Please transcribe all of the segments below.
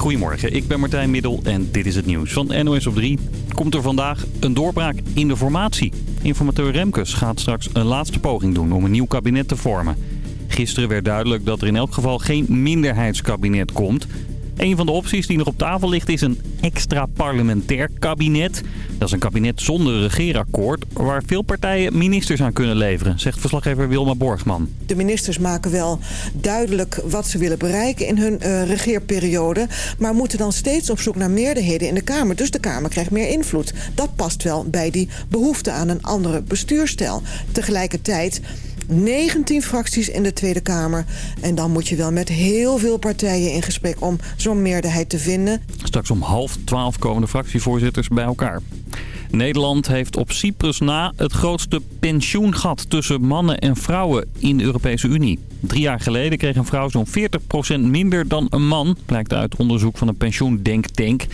Goedemorgen, ik ben Martijn Middel en dit is het nieuws van NOS op 3. Komt er vandaag een doorbraak in de formatie. Informateur Remkes gaat straks een laatste poging doen om een nieuw kabinet te vormen. Gisteren werd duidelijk dat er in elk geval geen minderheidskabinet komt. Een van de opties die nog op tafel ligt is een extra parlementair kabinet. Dat is een kabinet zonder regeerakkoord waar veel partijen ministers aan kunnen leveren, zegt verslaggever Wilma Borgman. De ministers maken wel duidelijk wat ze willen bereiken in hun uh, regeerperiode, maar moeten dan steeds op zoek naar meerderheden in de Kamer. Dus de Kamer krijgt meer invloed. Dat past wel bij die behoefte aan een andere bestuurstijl. Tegelijkertijd 19 fracties in de Tweede Kamer. En dan moet je wel met heel veel partijen in gesprek om zo'n meerderheid te vinden. Straks om half twaalf komen de fractievoorzitters bij elkaar. Nederland heeft op Cyprus na het grootste pensioengat tussen mannen en vrouwen in de Europese Unie. Drie jaar geleden kreeg een vrouw zo'n 40% minder dan een man, blijkt uit onderzoek van een pensioendenktank.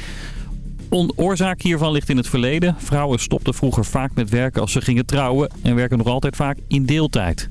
Oorzaak hiervan ligt in het verleden. Vrouwen stopten vroeger vaak met werken als ze gingen trouwen en werken nog altijd vaak in deeltijd.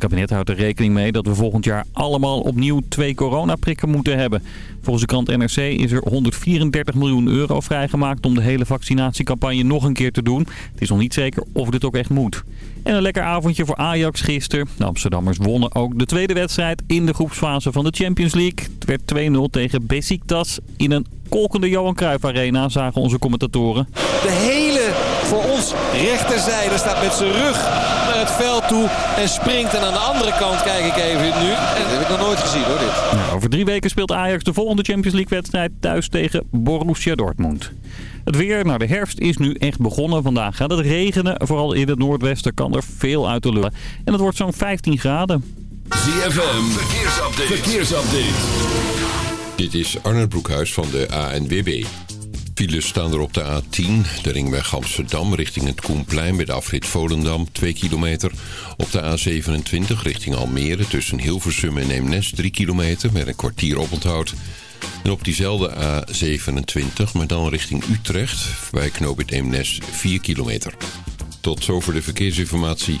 Kabinet houdt er rekening mee dat we volgend jaar allemaal opnieuw twee coronaprikken moeten hebben. Volgens de krant NRC is er 134 miljoen euro vrijgemaakt om de hele vaccinatiecampagne nog een keer te doen. Het is nog niet zeker of dit ook echt moet. En een lekker avondje voor Ajax gisteren. De Amsterdammers wonnen ook de tweede wedstrijd in de groepsfase van de Champions League. Het werd 2-0 tegen Besiktas in een kolkende Johan Cruijff Arena, zagen onze commentatoren. De hele voor ons rechterzijde staat met zijn rug naar het veld toe en springt. En aan de andere kant kijk ik even nu. En dat heb ik nog nooit gezien hoor dit. over drie weken speelt Ajax de volgende Champions League wedstrijd thuis tegen Borussia Dortmund. Het weer naar de herfst is nu echt begonnen. Vandaag gaat het regenen. Vooral in het noordwesten kan er veel uit de lucht. En het wordt zo'n 15 graden. ZFM, verkeersupdate. verkeersupdate. Dit is Arnold Broekhuis van de ANWB. Files staan er op de A10, de ringweg Amsterdam richting het Koenplein bij de afrit Volendam, 2 kilometer. Op de A27 richting Almere tussen Hilversum en Eemnes, 3 kilometer met een kwartier oponthoud. En op diezelfde A27, maar dan richting Utrecht, bij knooppunt Eemnes, 4 kilometer. Tot zover de verkeersinformatie.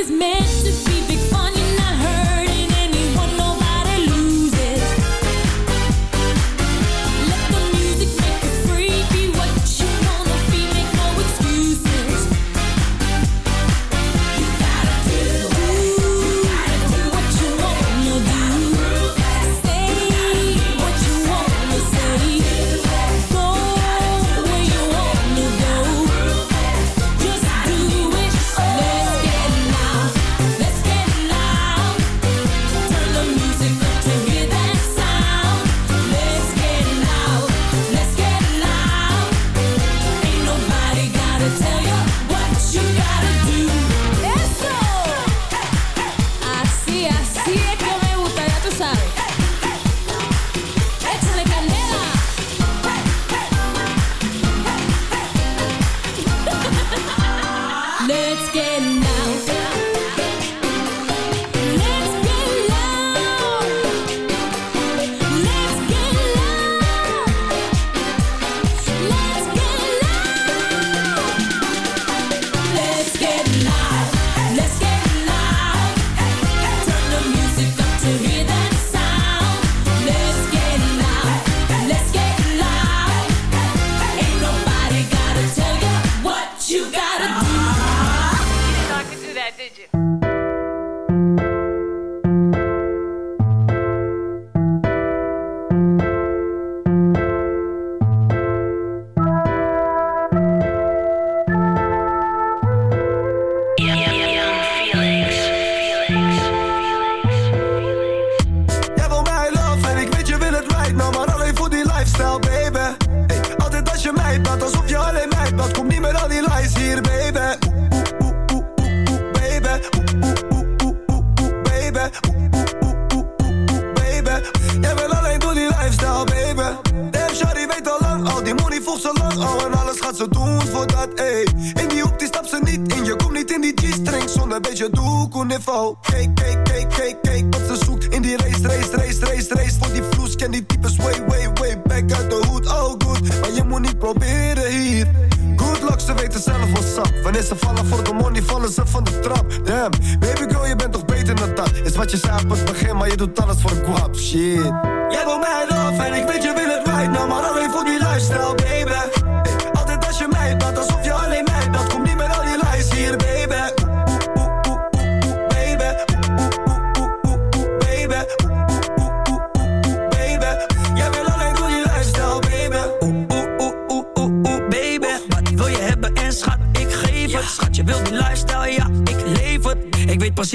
is meant to be. Je zei op het begin, maar je doet alles voor guap, shit.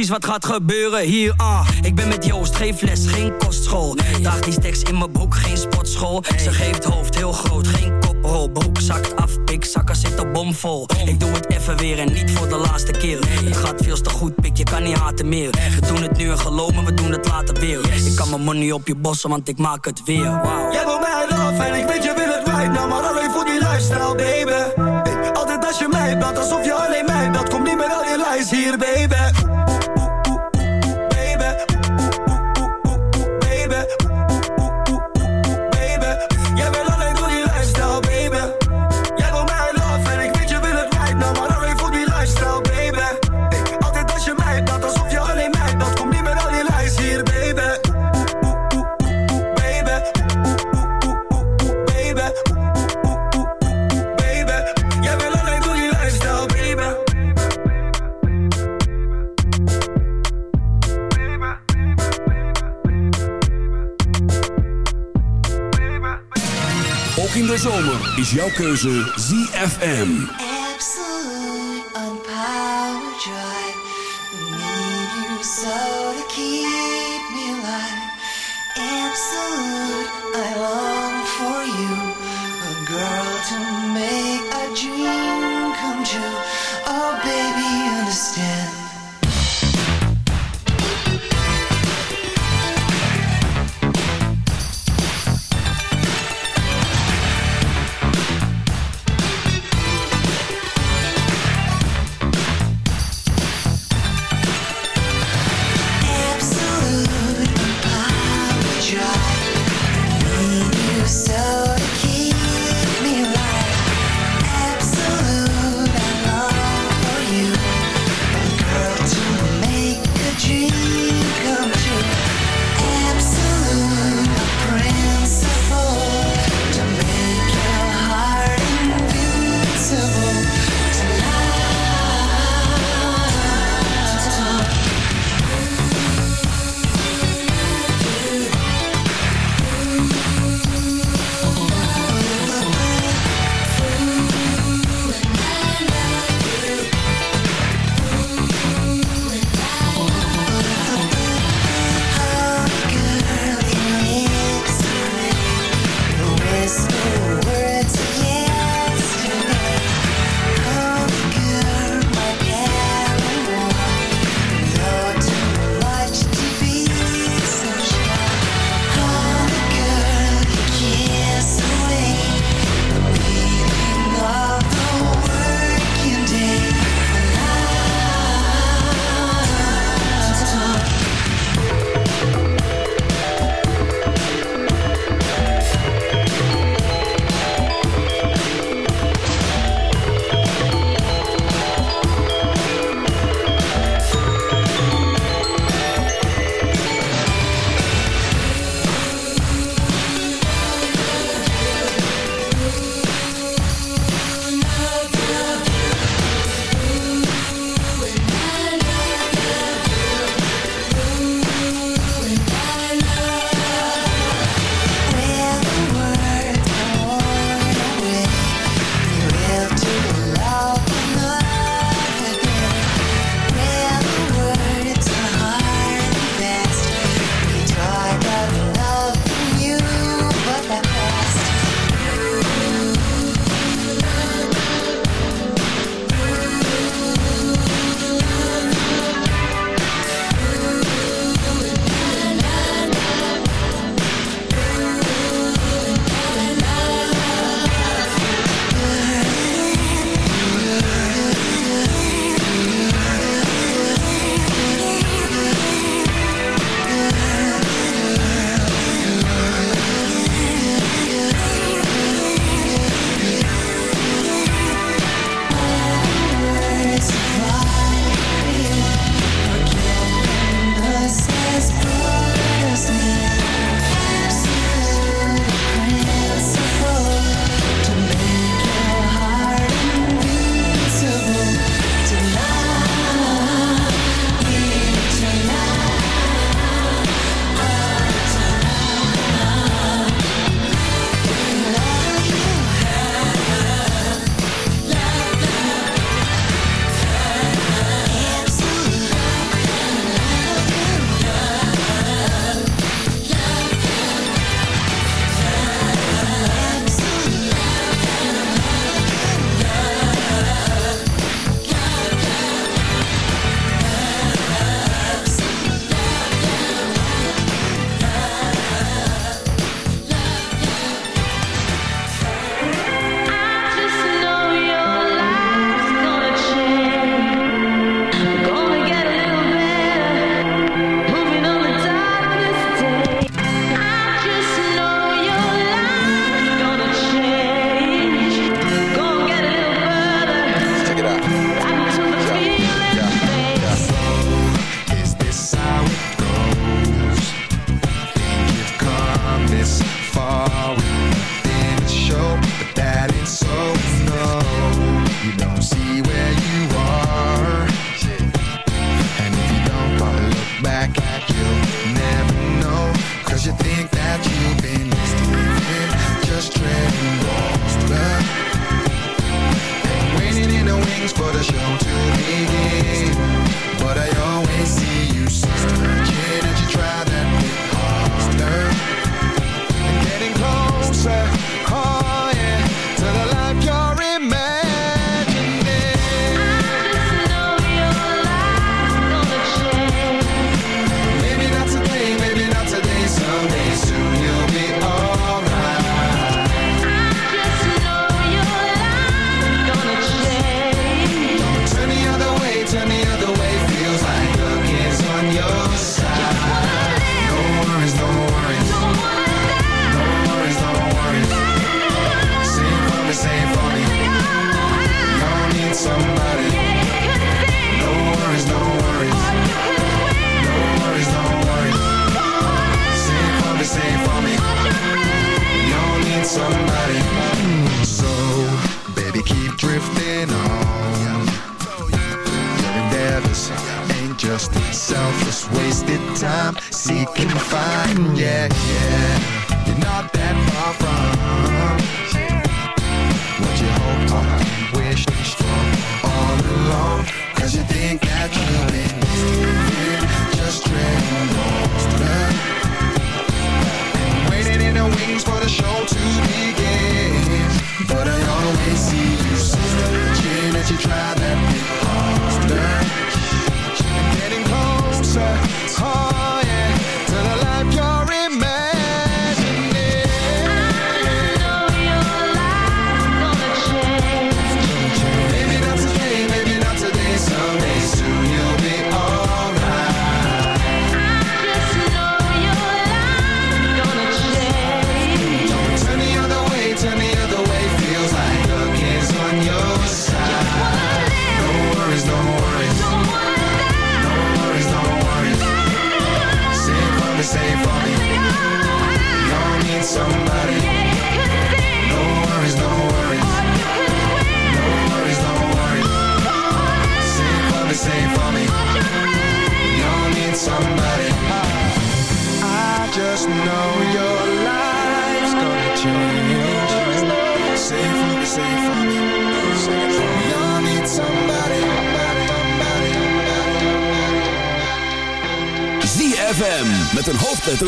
Precies wat gaat gebeuren hier, ah. Ik ben met Joost, geen fles, geen kostschool. Daag die steks in mijn broek, geen sportschool. Ze geeft hoofd heel groot, geen koprol. Broek zakt af, pik, zakken zitten bomvol. Ik doe het even weer en niet voor de laatste keer. Het gaat veel te goed, pik, je kan niet haten meer. We doen het nu en geloven, we doen het later weer. Ik kan mijn money op je bossen, want ik maak het weer. Wow. Jij wil mij af en ik weet je wil het right now, maar alleen voor die lifestyle, baby. Altijd als je mij belt, alsof je alleen mij belt. Kom niet met al je lijst hier. Baby. Jouw keuze ZFM.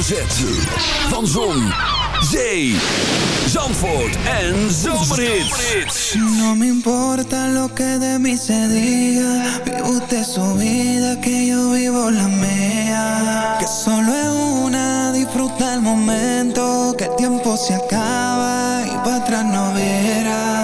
Z. Van Zon, Zee, Zandvoort en Zomerhits. No me importa lo que de mí se diga. Vive usted su vida, que yo vivo la mía. Que solo es una, disfruta el momento. Que el tiempo se acaba y para atrás no verás.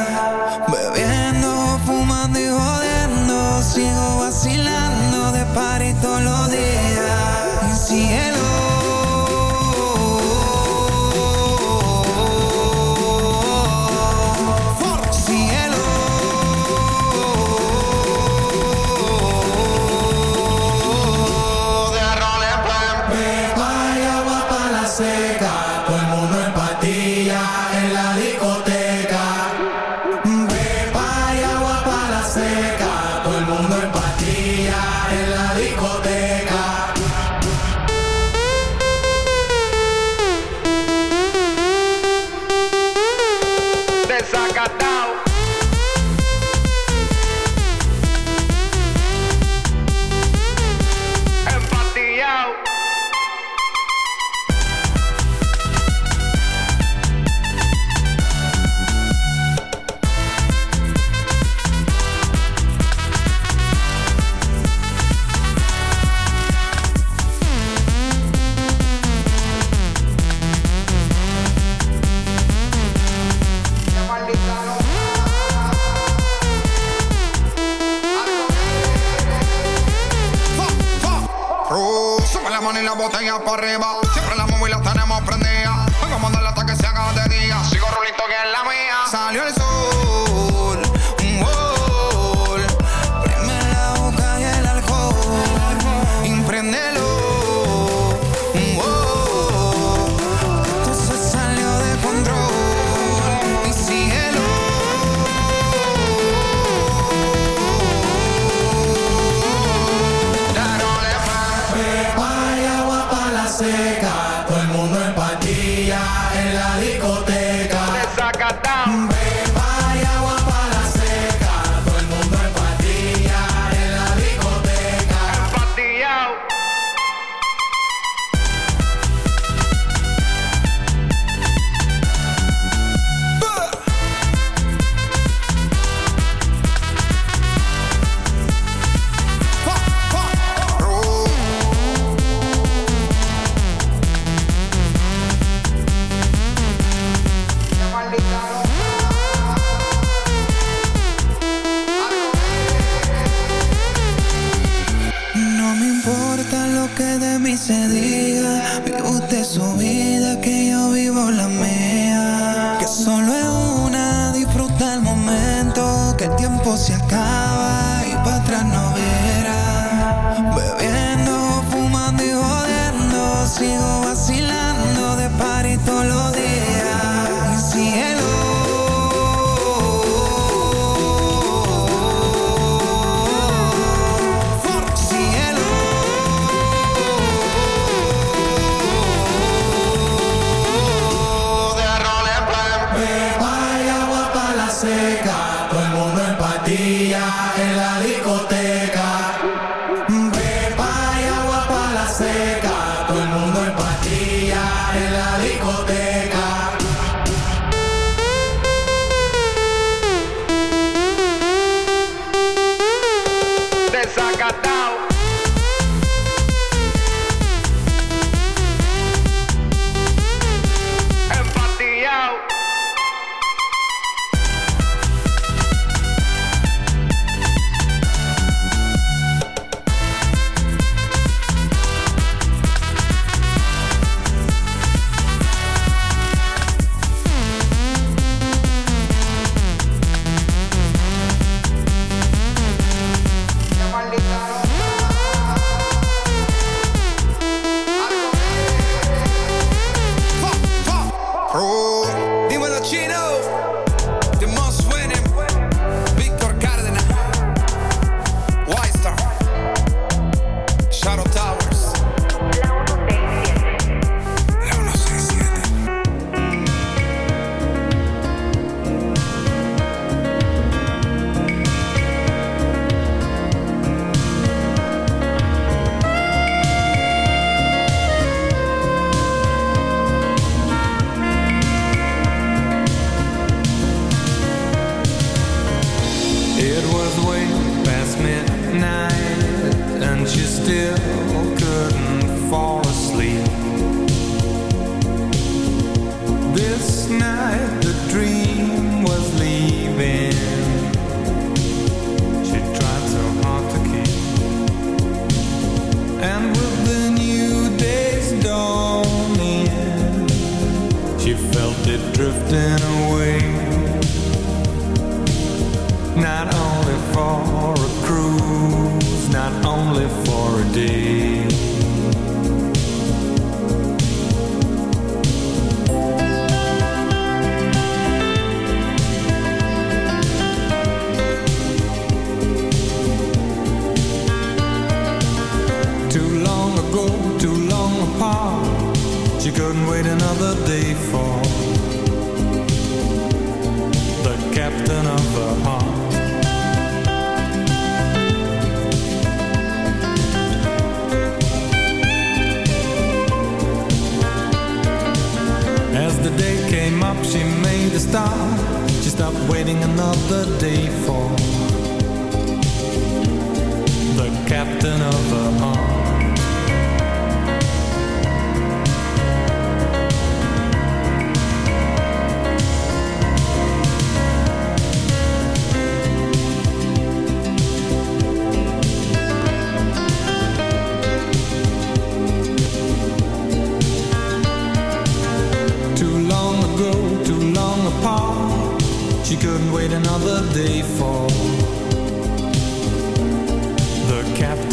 Captain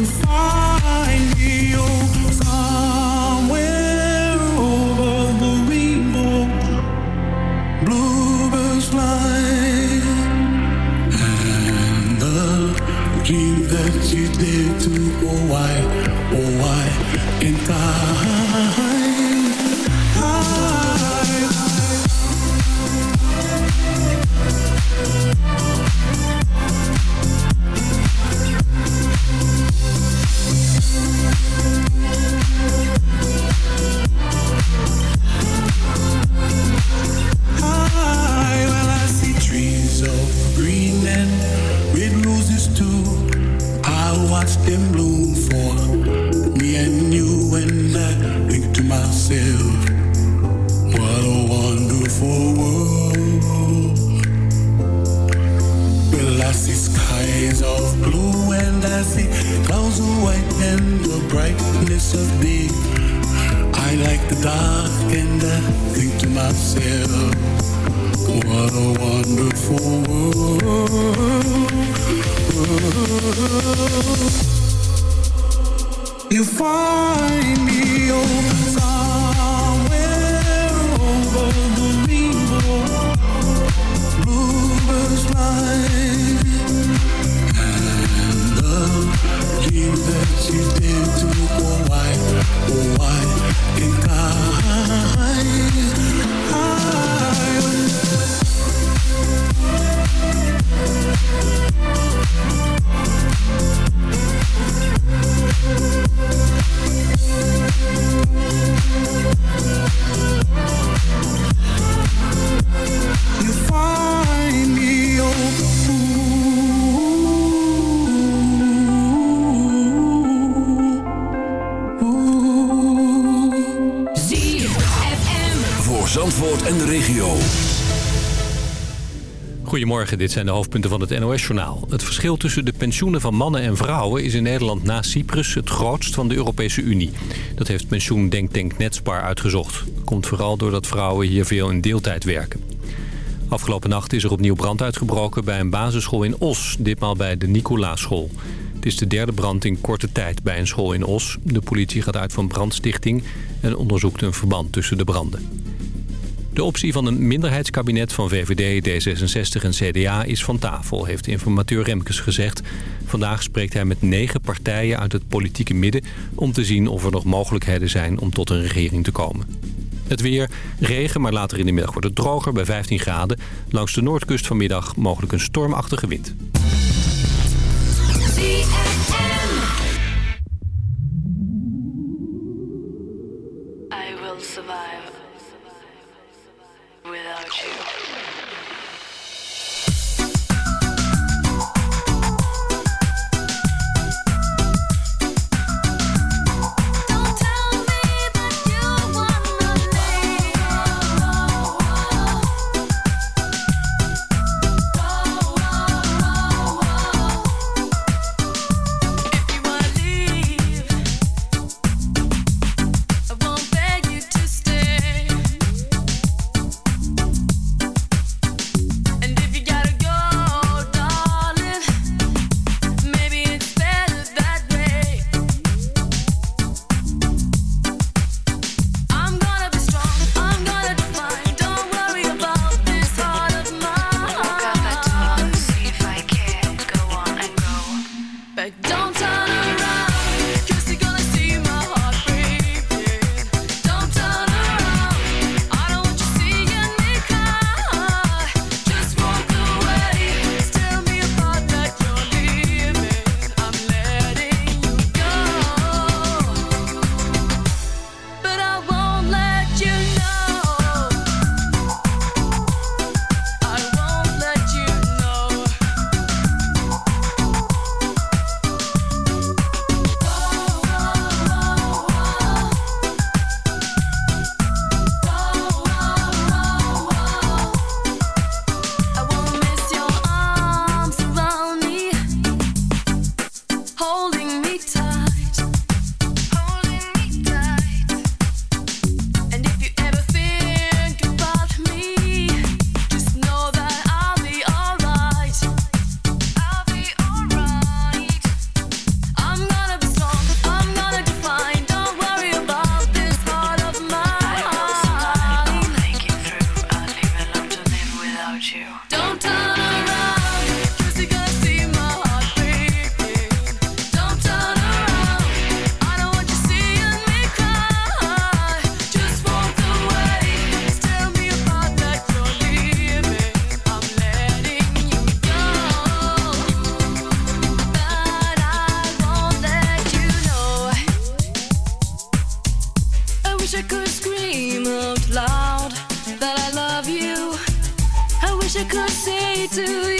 inside. Goedemorgen, dit zijn de hoofdpunten van het NOS-journaal. Het verschil tussen de pensioenen van mannen en vrouwen is in Nederland na Cyprus het grootst van de Europese Unie. Dat heeft pensioendenktank Netspar uitgezocht. Dat komt vooral doordat vrouwen hier veel in deeltijd werken. Afgelopen nacht is er opnieuw brand uitgebroken bij een basisschool in Os, ditmaal bij de Nicolaaschool. Het is de derde brand in korte tijd bij een school in Os. De politie gaat uit van brandstichting en onderzoekt een verband tussen de branden. De optie van een minderheidskabinet van VVD, D66 en CDA is van tafel, heeft informateur Remkes gezegd. Vandaag spreekt hij met negen partijen uit het politieke midden... om te zien of er nog mogelijkheden zijn om tot een regering te komen. Het weer, regen, maar later in de middag wordt het droger bij 15 graden. Langs de noordkust vanmiddag mogelijk een stormachtige wind. could say to you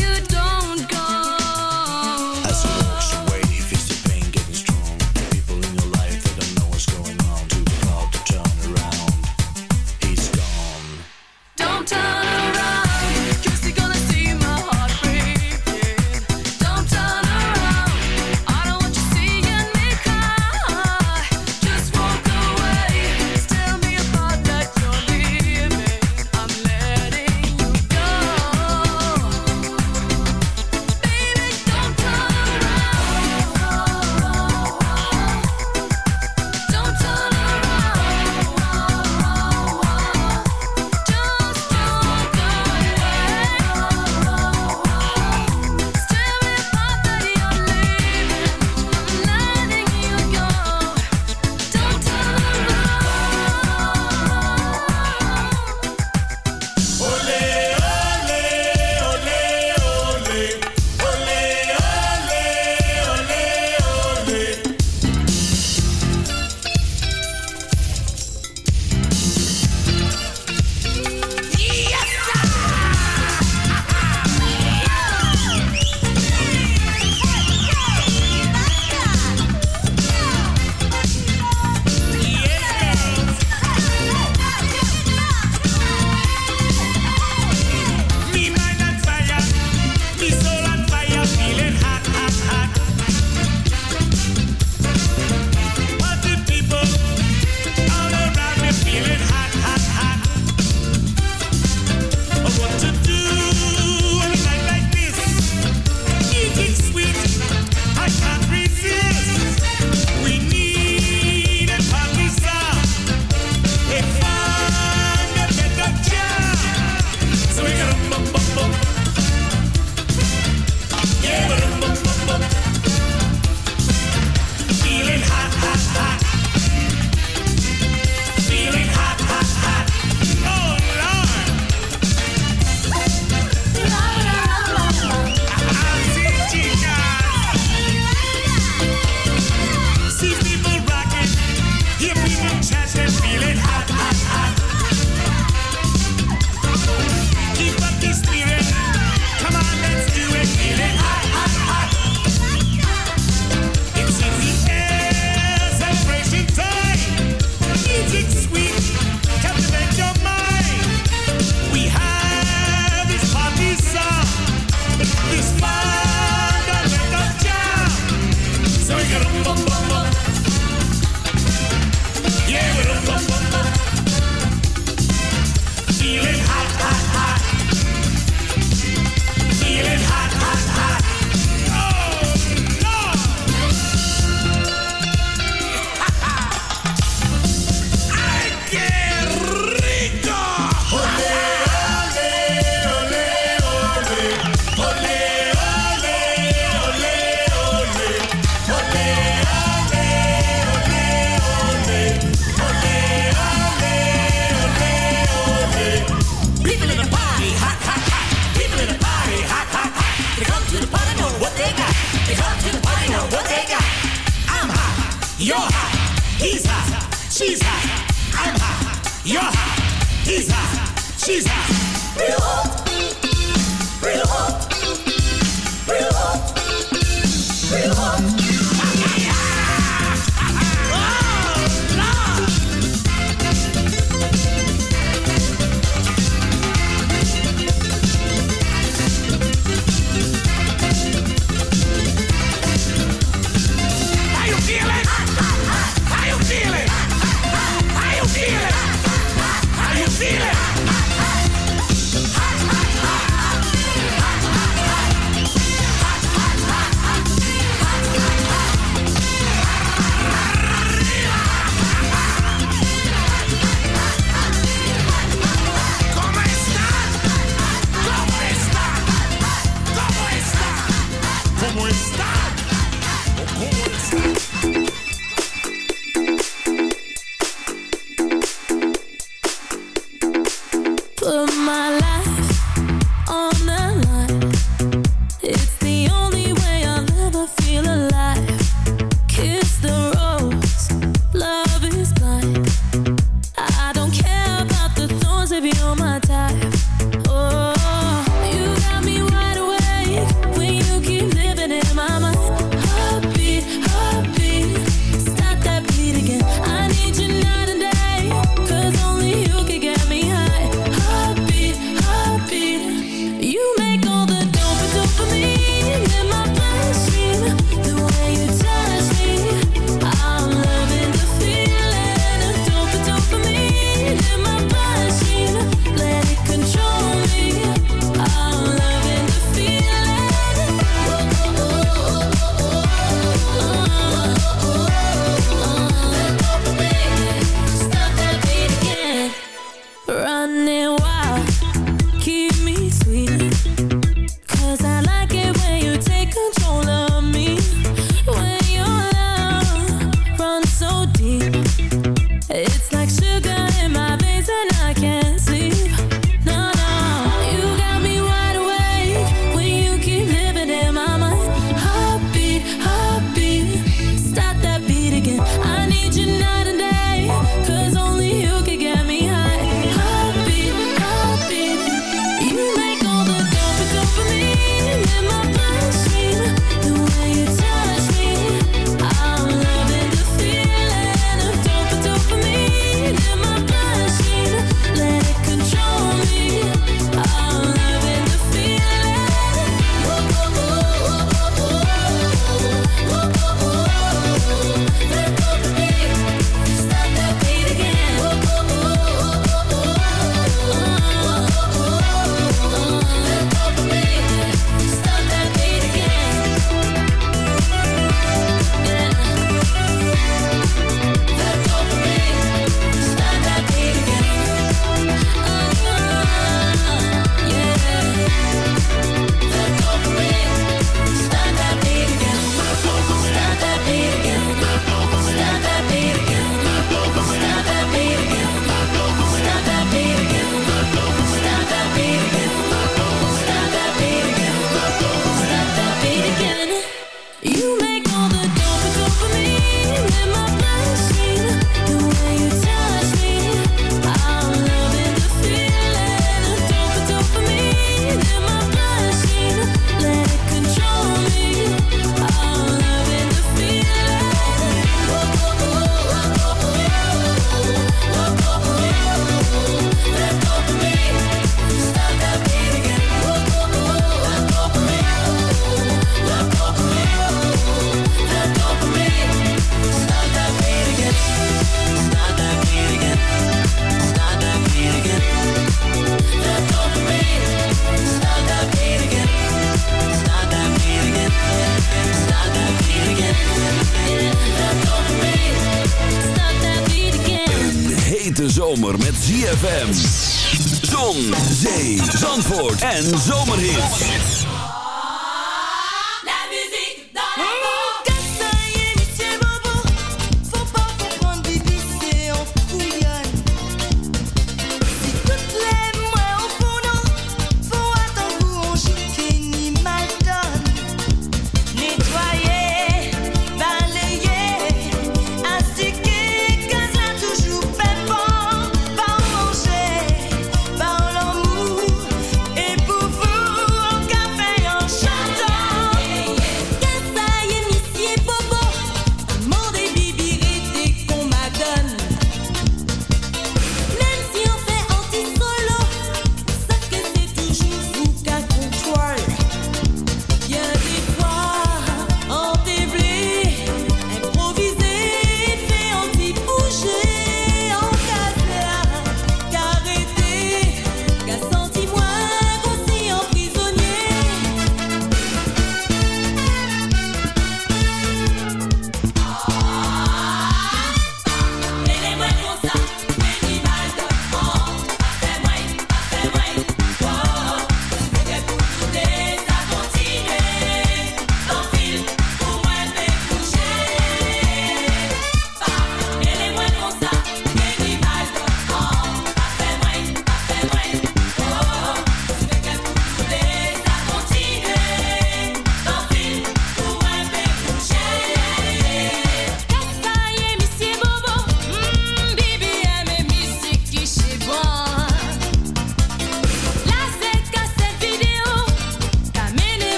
Let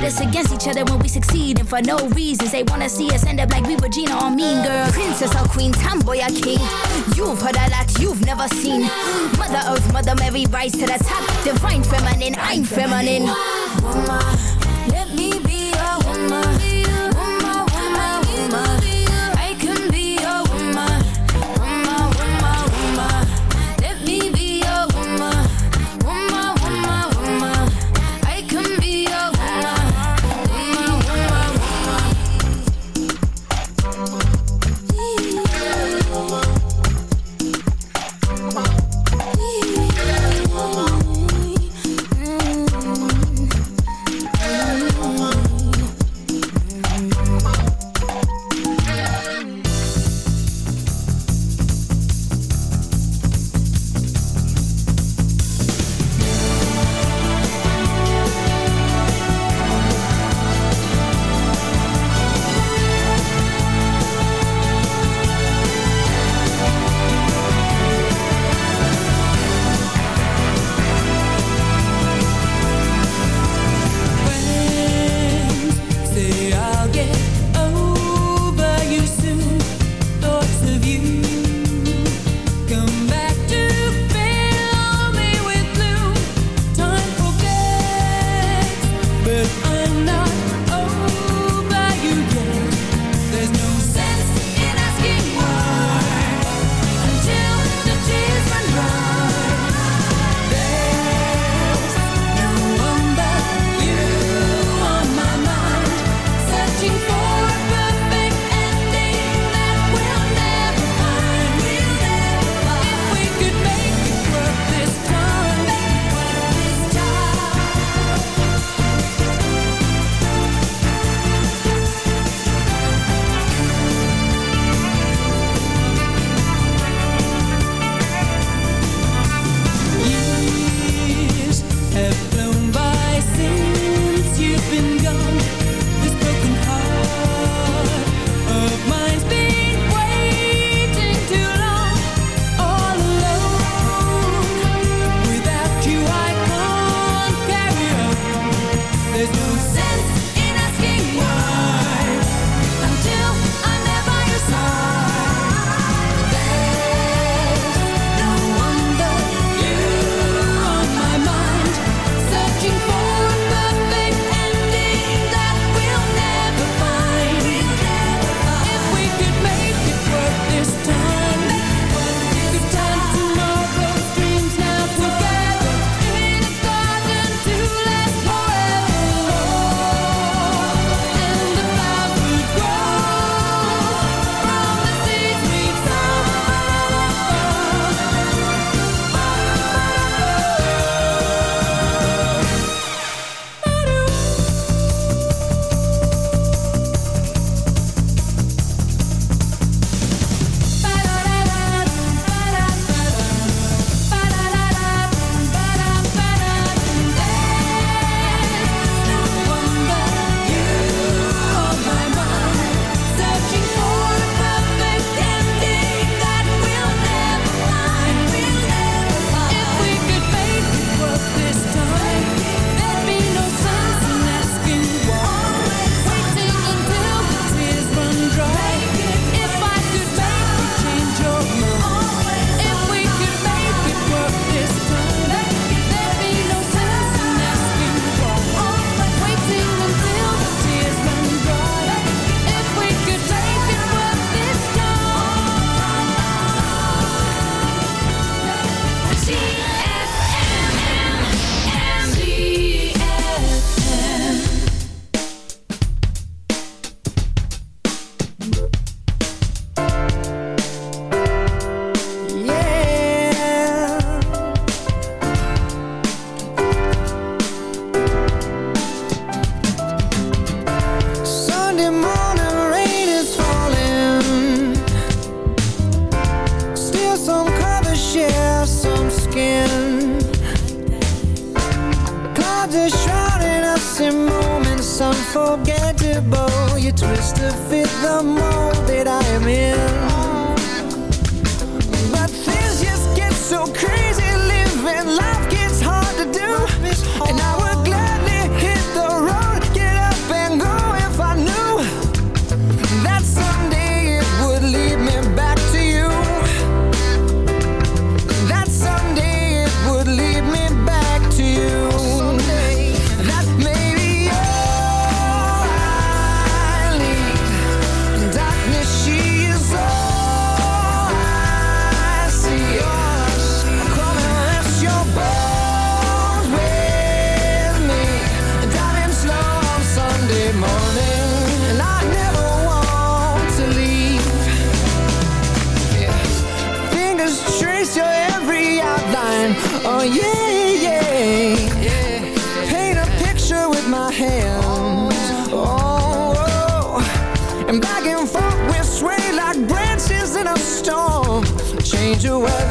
pit us against each other when we succeed, and for no reasons they wanna see us end up like we Regina or Mean Girl, princess or queen, tomboy or king. You've heard a lot you've never seen. Mother Earth, Mother Mary, rise to the top. Divine feminine, I'm feminine. Woman.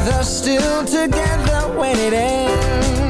They're still together when it ends.